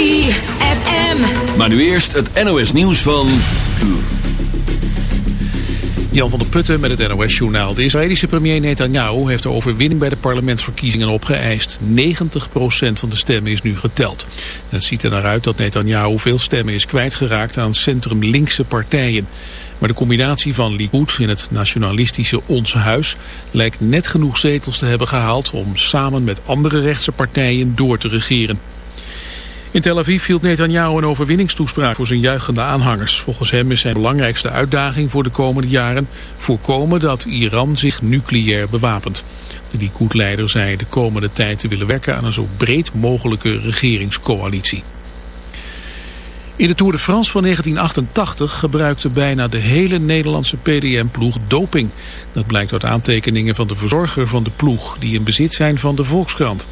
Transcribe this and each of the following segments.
ZFM. Maar nu eerst het NOS nieuws van... Jan van der Putten met het NOS-journaal. De Israëlische premier Netanyahu heeft de overwinning bij de parlementsverkiezingen opgeëist. 90% van de stemmen is nu geteld. En het ziet er naar uit dat Netanyahu veel stemmen is kwijtgeraakt aan centrum-linkse partijen. Maar de combinatie van Likud in het nationalistische Ons Huis lijkt net genoeg zetels te hebben gehaald om samen met andere rechtse partijen door te regeren. In Tel Aviv hield Netanyahu een overwinningstoespraak voor zijn juichende aanhangers. Volgens hem is zijn belangrijkste uitdaging voor de komende jaren voorkomen dat Iran zich nucleair bewapent. De Likud-leider zei de komende tijd te willen werken aan een zo breed mogelijke regeringscoalitie. In de Tour de France van 1988 gebruikte bijna de hele Nederlandse PDM-ploeg doping. Dat blijkt uit aantekeningen van de verzorger van de ploeg, die in bezit zijn van de Volkskrant.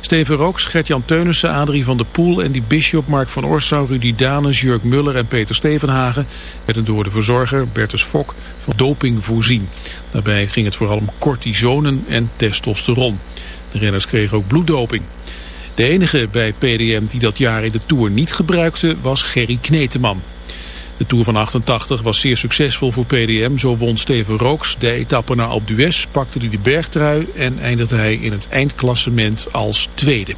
Steven Rooks, Gert-Jan Teunissen, Adrie van der Poel en die Bishop, Mark van Orsau, Rudy Danes, Jurk Muller en Peter Stevenhagen werden door de verzorger Bertus Fok van doping voorzien. Daarbij ging het vooral om cortisonen en testosteron. De renners kregen ook bloeddoping. De enige bij PDM die dat jaar in de Tour niet gebruikte was Gerry Kneteman. De Tour van 88 was zeer succesvol voor PDM. Zo won Steven Rooks de etappe naar Alpe d'Huez, pakte hij de bergtrui en eindigde hij in het eindklassement als tweede.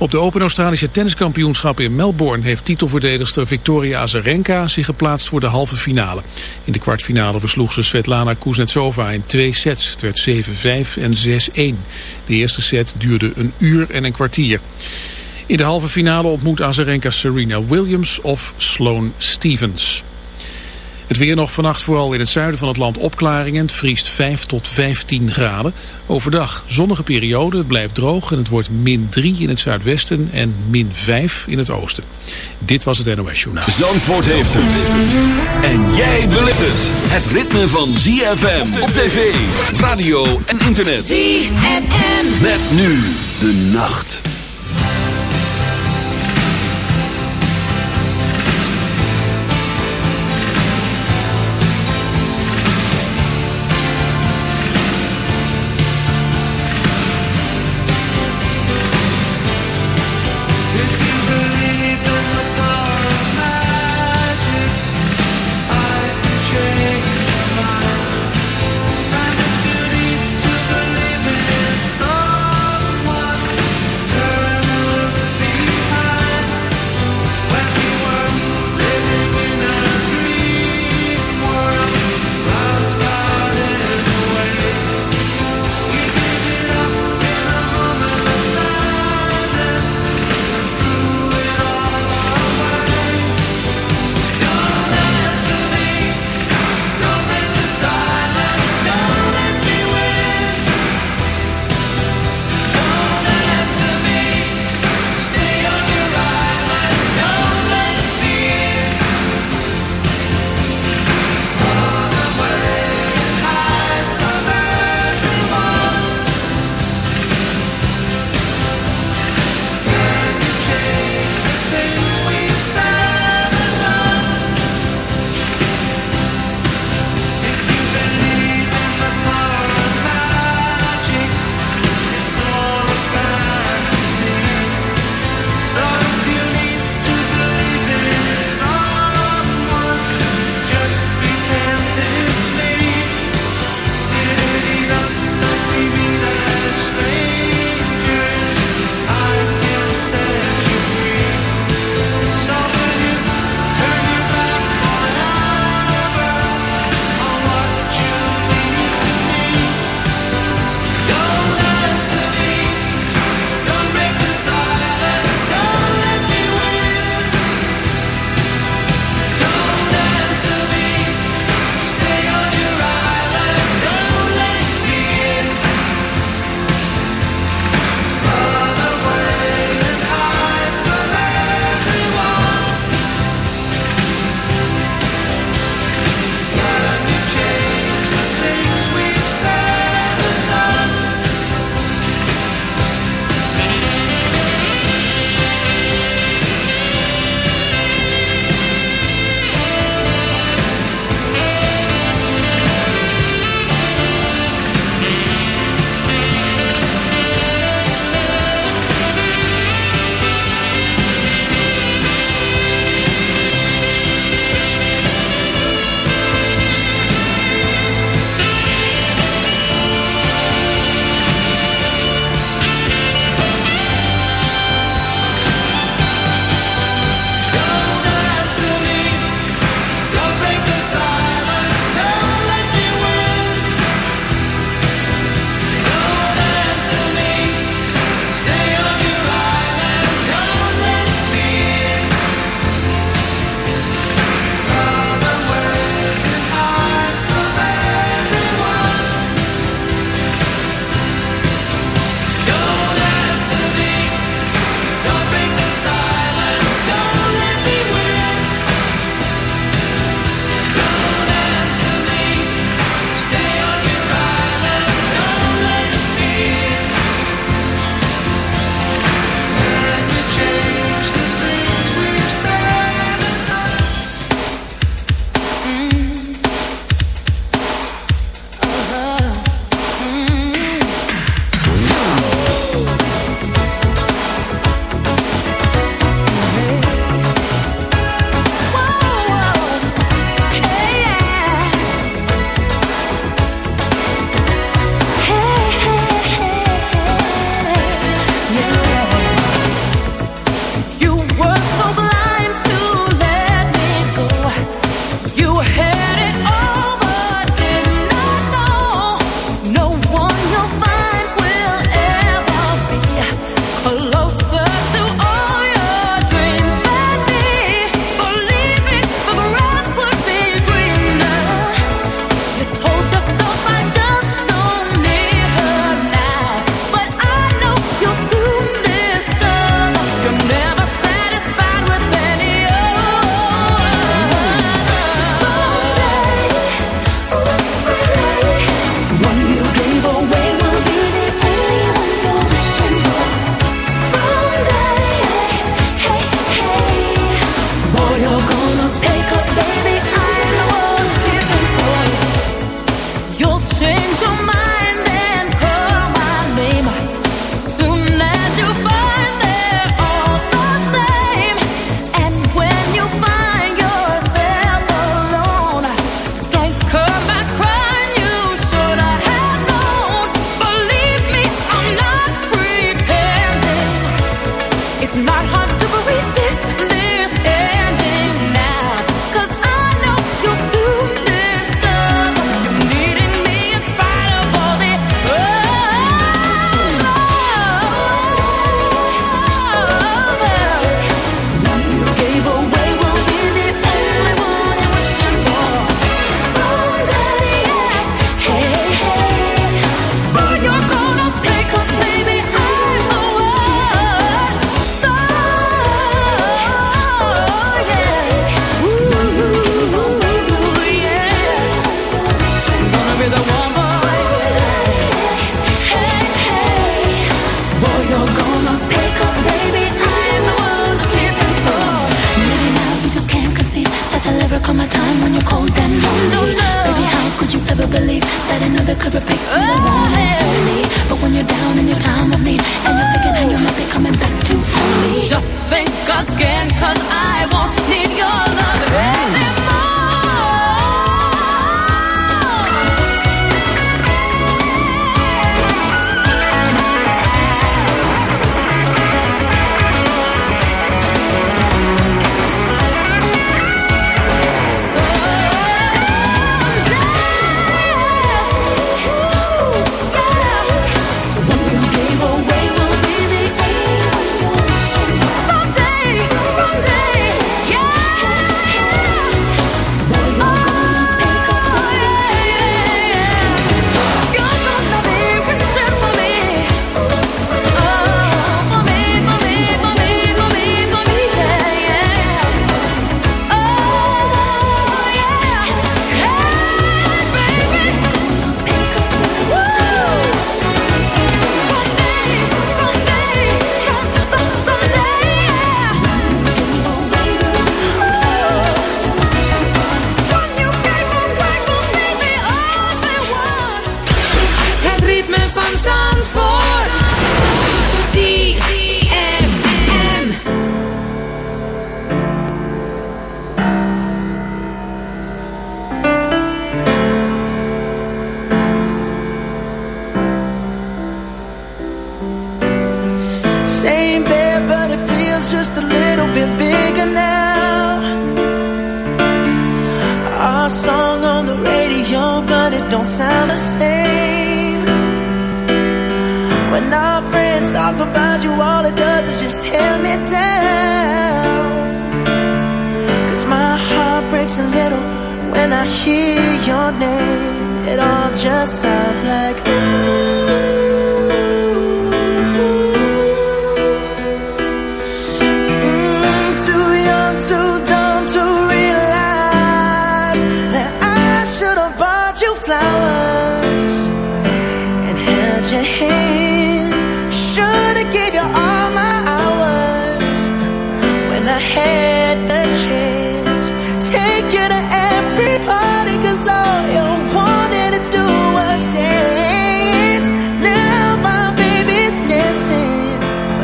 Op de Open Australische tenniskampioenschap in Melbourne heeft titelverdedigster Victoria Azarenka zich geplaatst voor de halve finale. In de kwartfinale versloeg ze Svetlana Kuznetsova in twee sets. Het werd 7-5 en 6-1. De eerste set duurde een uur en een kwartier. In de halve finale ontmoet Azarenka Serena Williams of Sloane Stevens. Het weer nog vannacht vooral in het zuiden van het land opklaringen. Het vriest 5 tot 15 graden. Overdag zonnige periode, het blijft droog en het wordt min 3 in het zuidwesten en min 5 in het oosten. Dit was het NOS Journaal. Zandvoort heeft het. En jij beleeft het. Het ritme van ZFM op tv, radio en internet. ZFM. Met nu de nacht.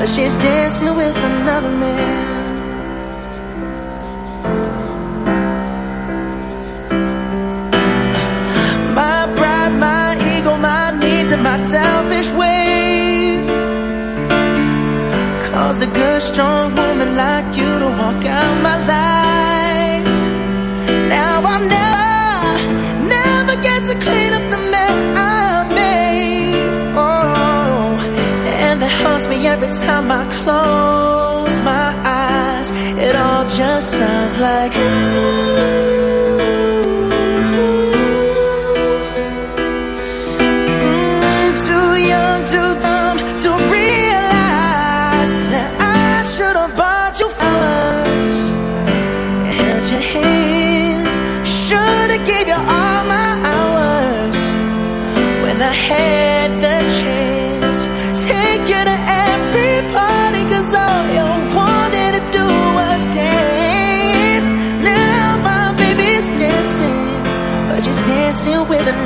But she's dancing with another man. My pride, my ego, my needs and my selfish ways Cause the good, strong woman like you to walk out my life. every time I close my eyes, it all just sounds like.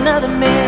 another man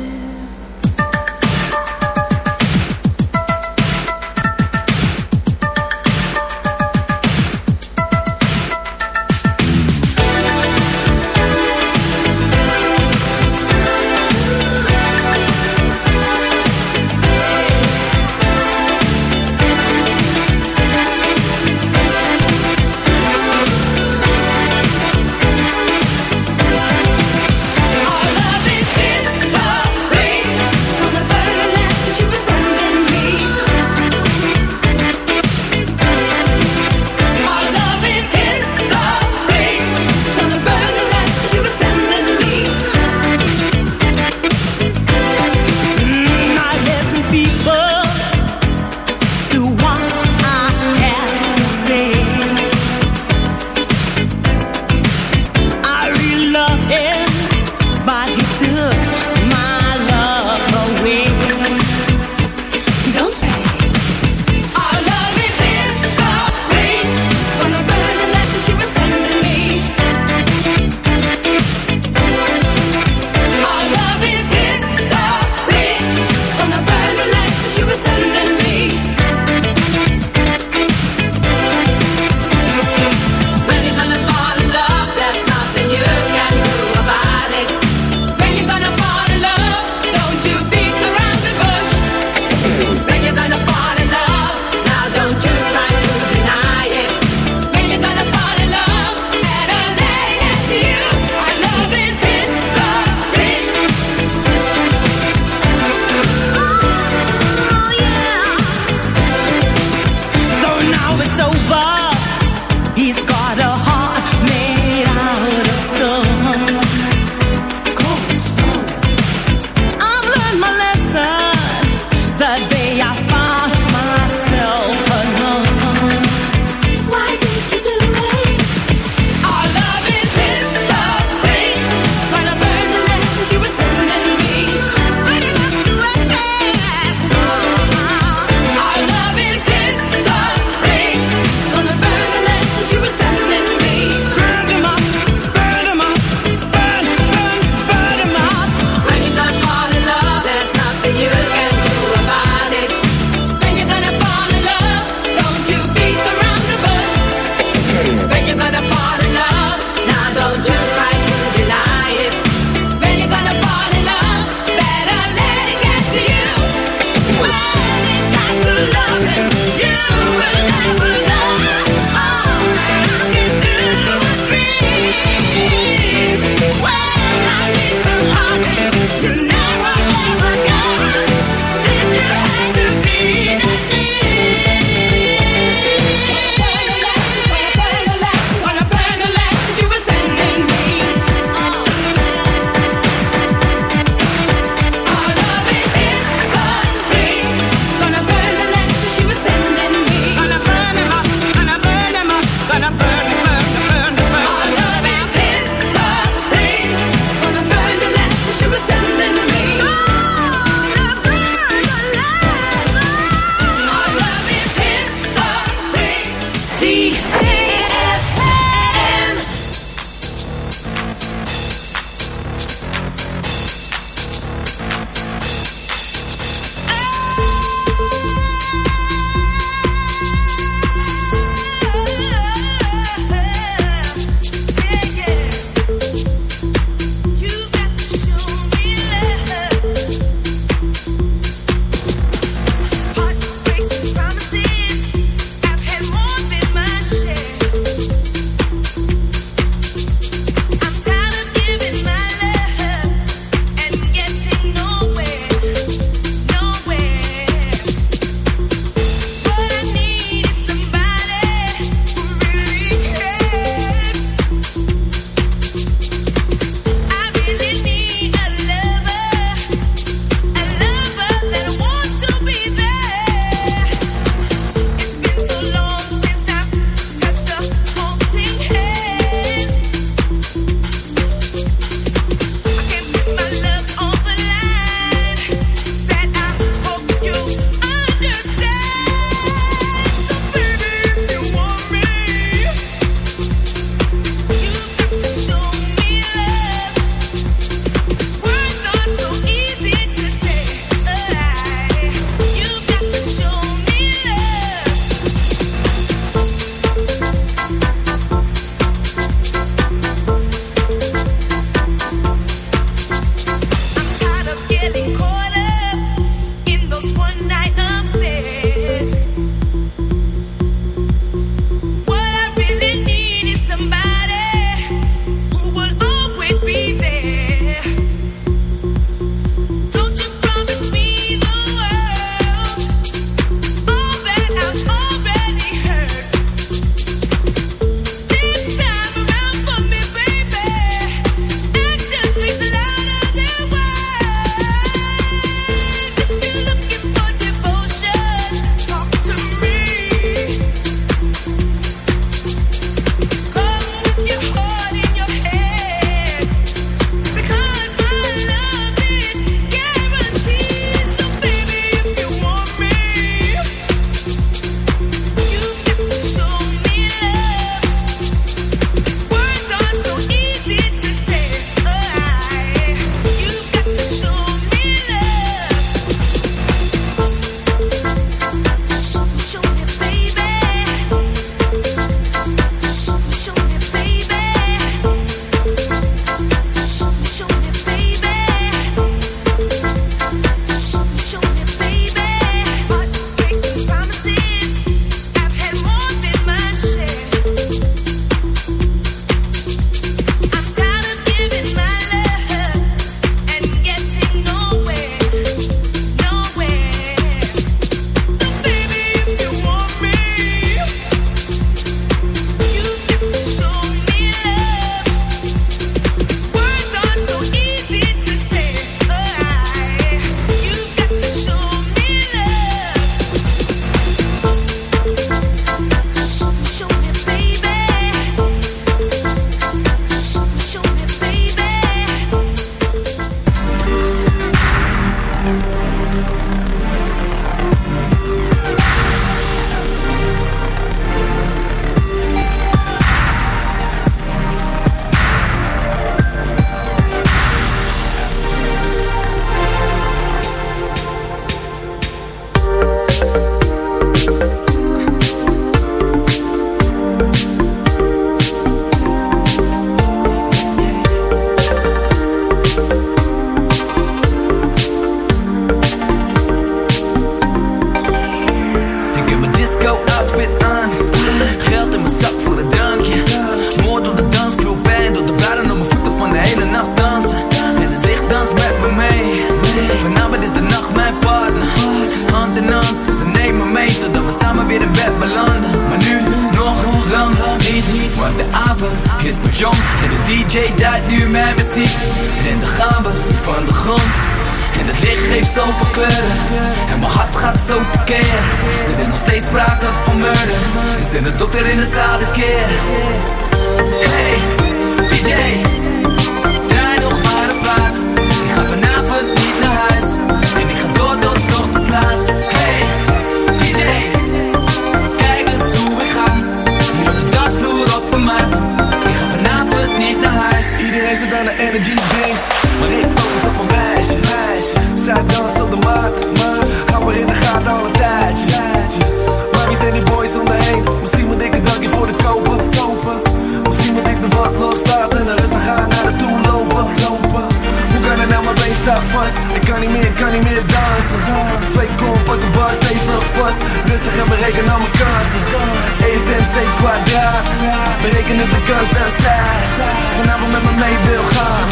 Pakken het de kans dat zij vanavond met me mee wil gaan.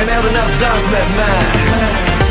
En heel de nacht dans met mij.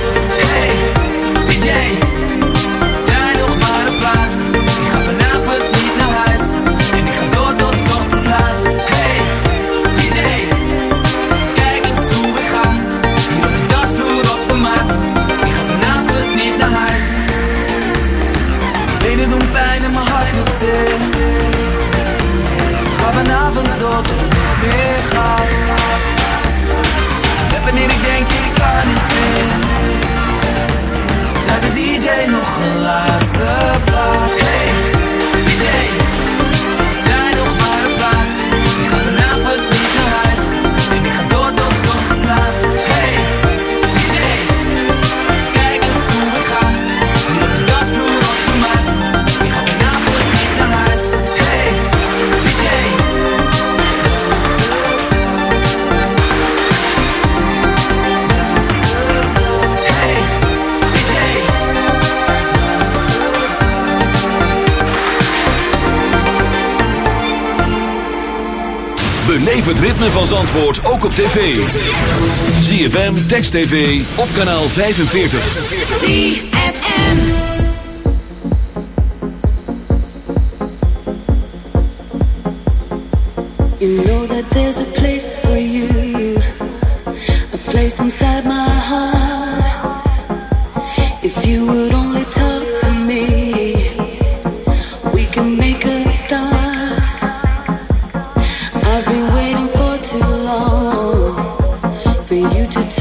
Beleef het ritme van Zandvoort ook op tv. ZFM, Text TV, op kanaal 45. ZFM You know that there's a place for you. A place inside my to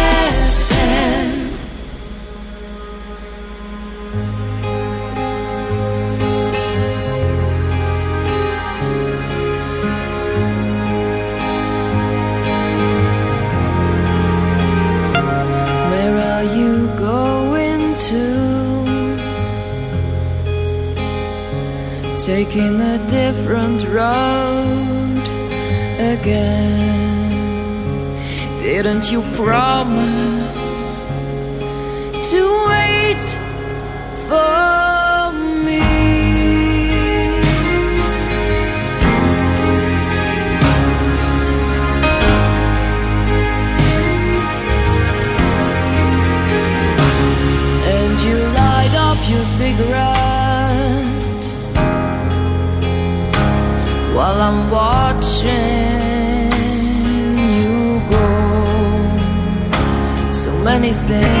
Different road again. Didn't you promise I'm watching you go. So many things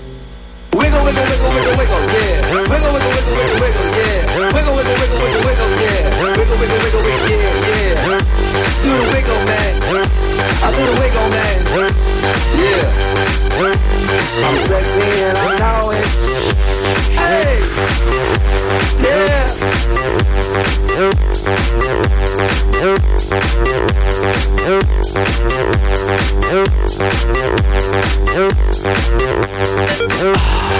Yeah. Do the wiggle, man. I do the wiggle, man. Yeah. I'm sexy and I know it. Hey. Yeah.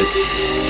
Let's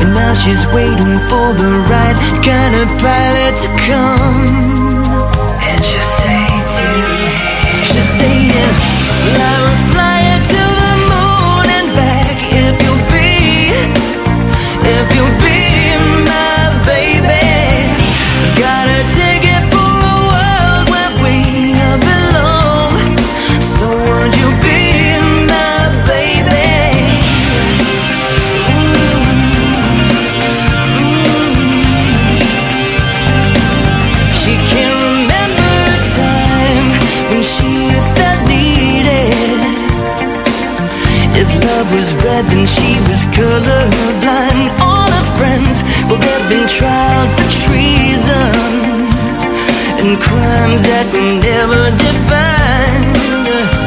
And now she's waiting for the right kind of pilot to come. And she'll say to me She'll say, yeah, then she was colorblind. All her friends, well, they've been tried for treason and crimes that we never defined.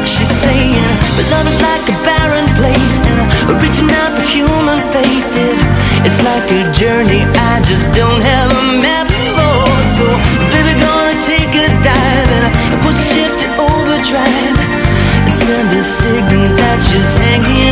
She's saying, but love is like a barren place, and reaching out for human faith is it's like a journey I just don't have a map for. So, baby, gonna take a dive and push shift to overdrive and send a signal that she's hanging.